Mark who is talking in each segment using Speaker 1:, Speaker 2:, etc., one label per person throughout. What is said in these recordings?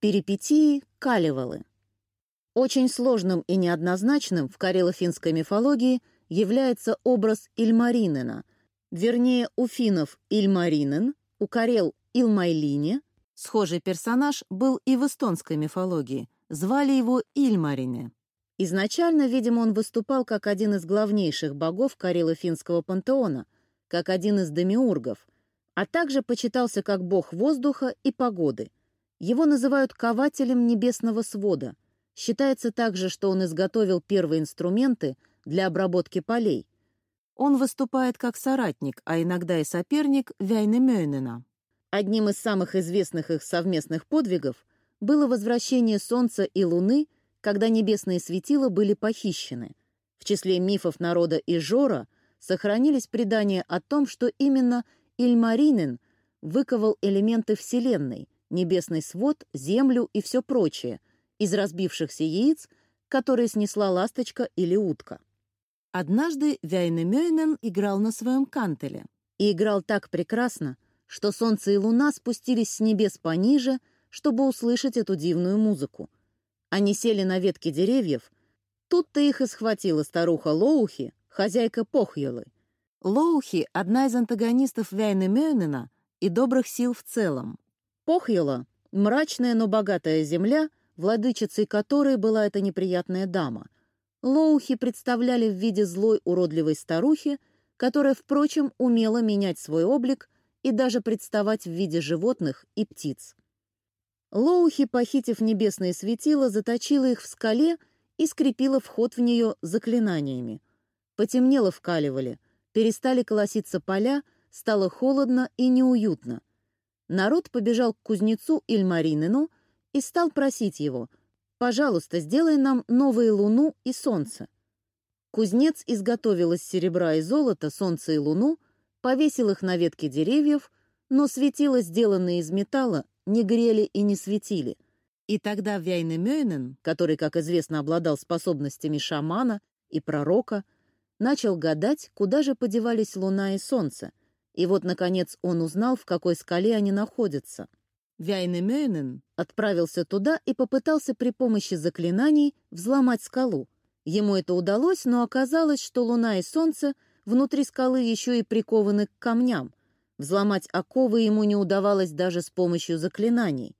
Speaker 1: Перипетии Калевалы. Очень сложным и неоднозначным в карело-финской мифологии является образ Ильмаринена, вернее, у финнов Ильмаринен, у карел Илмайлине. Схожий персонаж был и в эстонской мифологии, звали его Ильмарине. Изначально, видимо, он выступал как один из главнейших богов карело-финского пантеона, как один из демиургов, а также почитался как бог воздуха и погоды. Его называют кователем небесного свода. Считается также, что он изготовил первые инструменты для обработки полей. Он выступает как соратник, а иногда и соперник Вяйнемёйнена. Одним из самых известных их совместных подвигов было возвращение Солнца и Луны – когда небесные светила были похищены. В числе мифов народа Ижора сохранились предания о том, что именно Ильмаринен выковал элементы Вселенной, небесный свод, землю и все прочее, из разбившихся яиц, которые снесла ласточка или утка. Однажды Вяйнемёйнен играл на своем кантеле. И играл так прекрасно, что солнце и луна спустились с небес пониже, чтобы услышать эту дивную музыку. Они сели на ветки деревьев. Тут-то их и схватила старуха Лоухи, хозяйка Похьелы. Лоухи — одна из антагонистов Вяйны Мёнена и добрых сил в целом. Похьела — мрачная, но богатая земля, владычицей которой была эта неприятная дама. Лоухи представляли в виде злой уродливой старухи, которая, впрочем, умела менять свой облик и даже представать в виде животных и птиц. Лоухи, похитив небесные светила, заточила их в скале и скрепила вход в нее заклинаниями. Потемнело в Калевале, перестали колоситься поля, стало холодно и неуютно. Народ побежал к кузнецу Ильмаринину и стал просить его «Пожалуйста, сделай нам новые луну и солнце». Кузнец изготовил из серебра и золота солнце и луну, повесил их на ветки деревьев, но светила, сделанные из металла, не грели и не светили. И тогда Вяйнемёйнен, который, как известно, обладал способностями шамана и пророка, начал гадать, куда же подевались луна и солнце. И вот, наконец, он узнал, в какой скале они находятся. Вяйнемёйнен отправился туда и попытался при помощи заклинаний взломать скалу. Ему это удалось, но оказалось, что луна и солнце внутри скалы еще и прикованы к камням, Взломать оковы ему не удавалось даже с помощью заклинаний.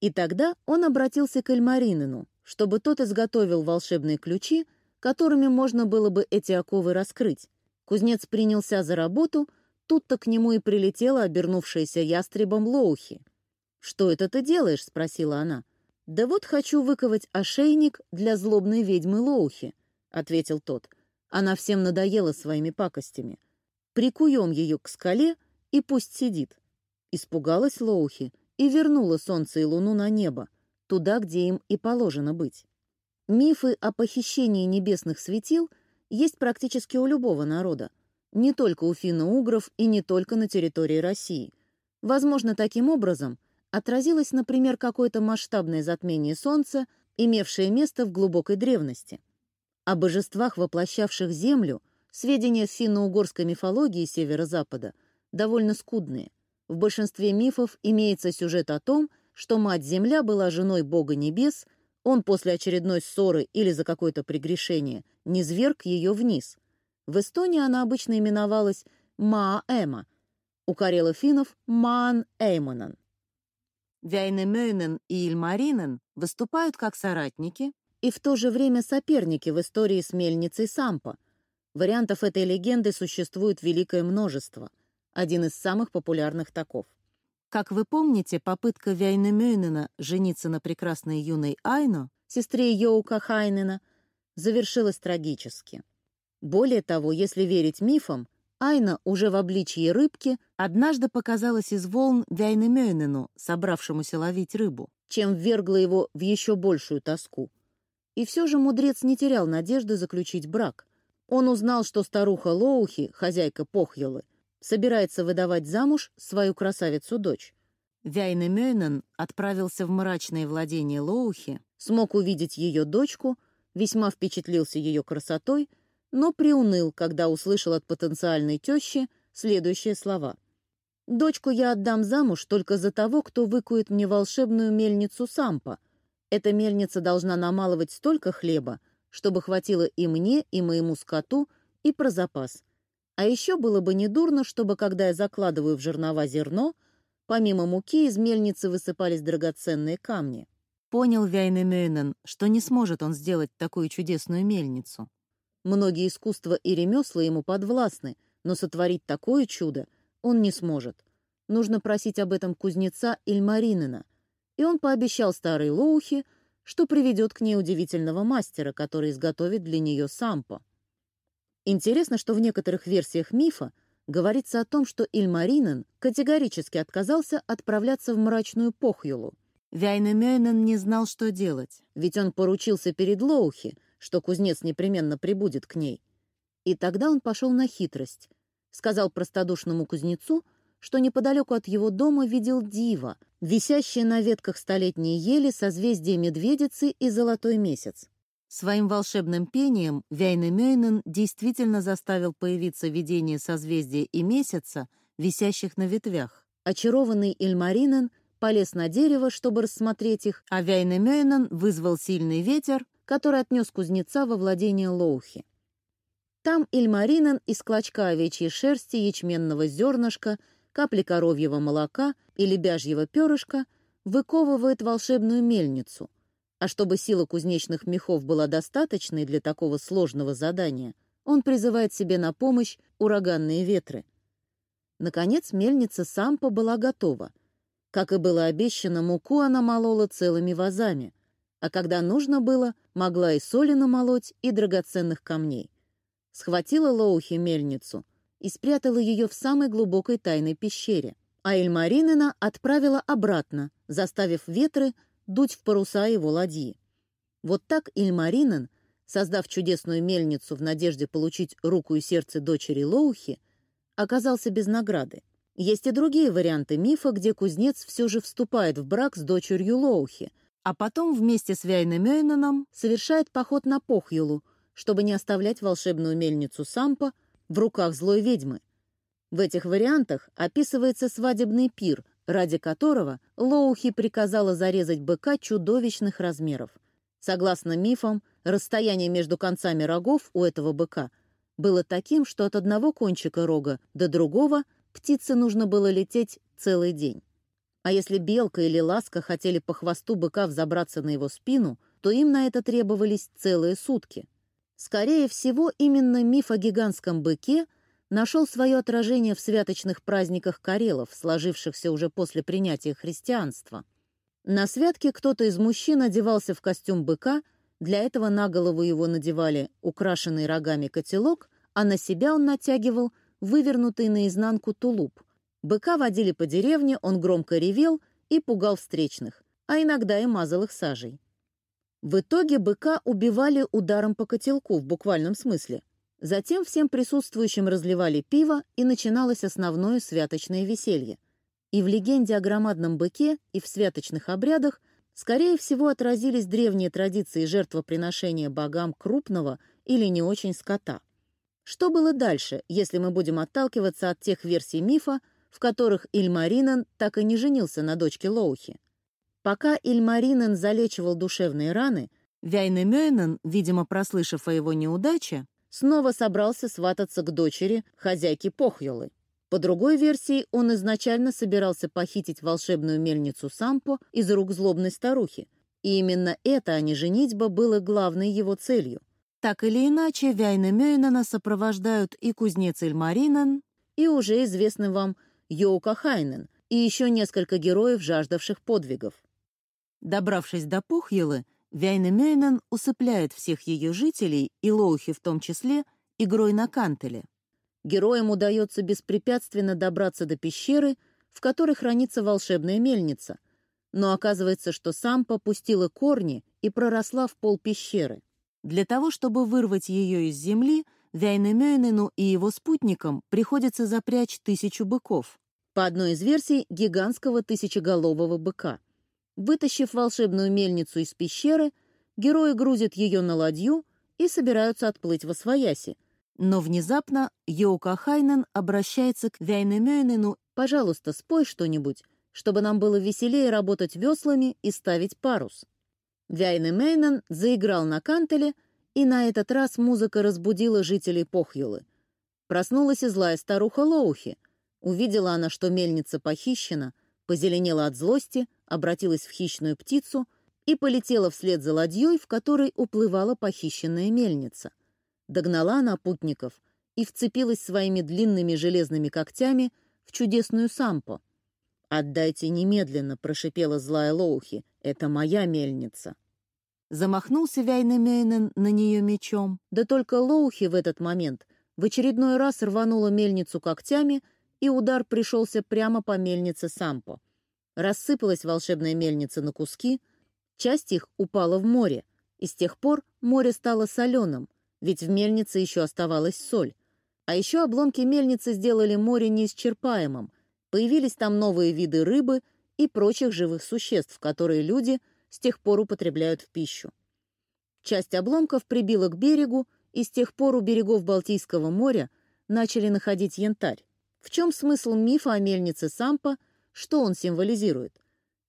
Speaker 1: И тогда он обратился к Эльмаринину, чтобы тот изготовил волшебные ключи, которыми можно было бы эти оковы раскрыть. Кузнец принялся за работу, тут-то к нему и прилетела обернувшаяся ястребом Лоухи. «Что это ты делаешь?» — спросила она. «Да вот хочу выковать ошейник для злобной ведьмы Лоухи», — ответил тот. «Она всем надоела своими пакостями. Прикуем ее к скале — и пусть сидит. Испугалась Лоухи и вернула солнце и луну на небо, туда, где им и положено быть. Мифы о похищении небесных светил есть практически у любого народа, не только у финно-угров и не только на территории России. Возможно, таким образом отразилось, например, какое-то масштабное затмение Солнца, имевшее место в глубокой древности. О божествах, воплощавших Землю, сведения в финно-угорской мифологии Северо-Запада – довольно скудные. В большинстве мифов имеется сюжет о том, что Мать-Земля была женой Бога Небес, он после очередной ссоры или за какое-то прегрешение низверг ее вниз. В Эстонии она обычно именовалась Мааэма, у карело-финнов Маан Эймонан. Вяйнемёйнен и Ильмаринен выступают как соратники и в то же время соперники в истории с мельницей Сампа. Вариантов этой легенды существует великое множество один из самых популярных таков. Как вы помните, попытка Вяйнемёйнена жениться на прекрасной юной Айно, сестре Йоука Хайнена, завершилась трагически. Более того, если верить мифам, Айна уже в обличье рыбки однажды показалась из волн Вяйнемёйнену, собравшемуся ловить рыбу, чем ввергла его в еще большую тоску. И все же мудрец не терял надежды заключить брак. Он узнал, что старуха Лоухи, хозяйка Похьелы, собирается выдавать замуж свою красавицу-дочь. Вяйне Мёйнен отправился в мрачное владение Лоухи, смог увидеть ее дочку, весьма впечатлился ее красотой, но приуныл, когда услышал от потенциальной тещи следующие слова. Дочку я отдам замуж только за того, кто выкует мне волшебную мельницу Сампа. Эта мельница должна намалывать столько хлеба, чтобы хватило и мне, и моему скоту, и про запас. А еще было бы недурно, чтобы, когда я закладываю в жернова зерно, помимо муки из мельницы высыпались драгоценные камни. Понял Вяйнемёйнен, что не сможет он сделать такую чудесную мельницу. Многие искусства и ремесла ему подвластны, но сотворить такое чудо он не сможет. Нужно просить об этом кузнеца Ильмаринена. И он пообещал старой Лоухе, что приведет к ней удивительного мастера, который изготовит для нее сампо. Интересно, что в некоторых версиях мифа говорится о том, что Ильмаринен категорически отказался отправляться в мрачную Похьюлу. Вяйнемёйнен не знал, что делать, ведь он поручился перед Лоухи, что кузнец непременно прибудет к ней. И тогда он пошел на хитрость. Сказал простодушному кузнецу, что неподалеку от его дома видел дива, висящее на ветках столетней ели созвездие медведицы и золотой месяц. Своим волшебным пением Вяйнемёйнен действительно заставил появиться видение созвездия и месяца, висящих на ветвях. Очарованный Ильмаринен полез на дерево, чтобы рассмотреть их, а Вяйнемёйнен вызвал сильный ветер, который отнес кузнеца во владение Лоухи. Там Ильмаринен из клочка овечьей шерсти, ячменного зернышка, капли коровьего молока или бяжьего перышка выковывает волшебную мельницу. А чтобы сила кузнечных мехов была достаточной для такого сложного задания, он призывает себе на помощь ураганные ветры. Наконец мельница Сампа была готова. Как и было обещано, муку она молола целыми вазами — а когда нужно было, могла и соли намолоть, и драгоценных камней. Схватила Лоухи мельницу и спрятала ее в самой глубокой тайной пещере, а Эльмаринена отправила обратно, заставив ветры дуть в паруса его ладьи. Вот так Ильмаринен, создав чудесную мельницу в надежде получить руку и сердце дочери Лоухи, оказался без награды. Есть и другие варианты мифа, где кузнец все же вступает в брак с дочерью Лоухи, а потом вместе с Вяйнемёйнаном совершает поход на Похьюлу, чтобы не оставлять волшебную мельницу Сампа в руках злой ведьмы. В этих вариантах описывается свадебный пир, ради которого Лоухи приказала зарезать быка чудовищных размеров. Согласно мифам, расстояние между концами рогов у этого быка было таким, что от одного кончика рога до другого птице нужно было лететь целый день. А если белка или ласка хотели по хвосту быка взобраться на его спину, то им на это требовались целые сутки. Скорее всего, именно миф о гигантском быке нашел свое отражение в святочных праздниках карелов, сложившихся уже после принятия христианства. На святке кто-то из мужчин одевался в костюм быка, для этого на голову его надевали украшенный рогами котелок, а на себя он натягивал вывернутый наизнанку тулуп — Быка водили по деревне, он громко ревел и пугал встречных, а иногда и мазал их сажей. В итоге быка убивали ударом по котелку в буквальном смысле. Затем всем присутствующим разливали пиво, и начиналось основное святочное веселье. И в легенде о громадном быке, и в святочных обрядах, скорее всего, отразились древние традиции жертвоприношения богам крупного или не очень скота. Что было дальше, если мы будем отталкиваться от тех версий мифа, в которых Ильмаринен так и не женился на дочке Лоухи. Пока Ильмаринен залечивал душевные раны, Вяйнемёйнен, видимо, прослышав о его неудаче, снова собрался свататься к дочери хозяйки Похьолы. По другой версии, он изначально собирался похитить волшебную мельницу Сампо из рук злобной старухи, и именно это, а не женитьба, было главной его целью. Так или иначе, Вяйнемёйнена сопровождают и кузнец Ильмаринен, и уже известный вам Йоука Хайнен и еще несколько героев, жаждавших подвигов. Добравшись до Пухьелы, Вяйнемёйнен усыпляет всех ее жителей, и Лоухи в том числе, игрой на кантеле. Героям удается беспрепятственно добраться до пещеры, в которой хранится волшебная мельница, но оказывается, что сам попустила корни и проросла в пол пещеры. Для того, чтобы вырвать ее из земли, Вяйнемёйнену и его спутникам приходится запрячь тысячу быков. По одной из версий, гигантского тысячеголового быка. Вытащив волшебную мельницу из пещеры, герои грузят ее на ладью и собираются отплыть во свояси, Но внезапно Йоука Хайнен обращается к Вяйнемёйнену «Пожалуйста, спой что-нибудь, чтобы нам было веселее работать веслами и ставить парус». Вяйнемейнен заиграл на кантеле, и на этот раз музыка разбудила жителей Похьюлы. Проснулась и злая старуха Лоухи. Увидела она, что мельница похищена, позеленела от злости, обратилась в хищную птицу и полетела вслед за ладьей, в которой уплывала похищенная мельница. Догнала она путников и вцепилась своими длинными железными когтями в чудесную сампо. «Отдайте немедленно», — прошипела злая Лоухи, — «это моя мельница». Замахнулся Вяйнемейнен на нее мечом, да только Лоухи в этот момент в очередной раз рванула мельницу когтями, и удар пришелся прямо по мельнице Сампо. Рассыпалась волшебная мельница на куски, часть их упала в море, и с тех пор море стало соленым, ведь в мельнице еще оставалась соль. А еще обломки мельницы сделали море неисчерпаемым, появились там новые виды рыбы и прочих живых существ, которые люди с тех пор употребляют в пищу. Часть обломков прибила к берегу, и с тех пор у берегов Балтийского моря начали находить янтарь. В чем смысл мифа о мельнице Сампа, что он символизирует?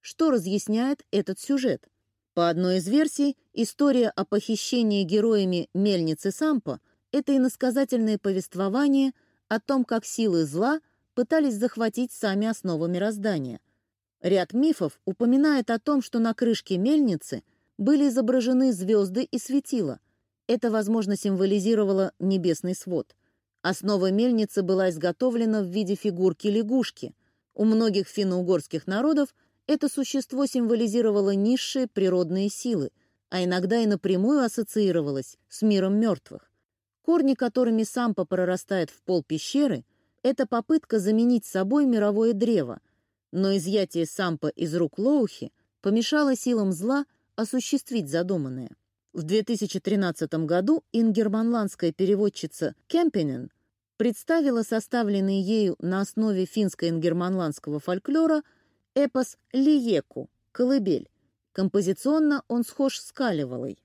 Speaker 1: Что разъясняет этот сюжет? По одной из версий, история о похищении героями мельницы Сампа — это иносказательное повествование о том, как силы зла пытались захватить сами основы мироздания. Ряд мифов упоминает о том, что на крышке мельницы были изображены звезды и светила. Это, возможно, символизировало небесный свод. Основа мельницы была изготовлена в виде фигурки лягушки. У многих финно-угорских народов это существо символизировало низшие природные силы, а иногда и напрямую ассоциировалось с миром мертвых. Корни, которыми сампа прорастает в пол пещеры, это попытка заменить собой мировое древо, но изъятие сампа из рук Лоухи помешало силам зла осуществить задуманное. В 2013 году ингерманландская переводчица Кемпинен представила составленный ею на основе финско-ингерманландского фольклора эпос «Лиеку» — «Колыбель». Композиционно он схож с Калевалой.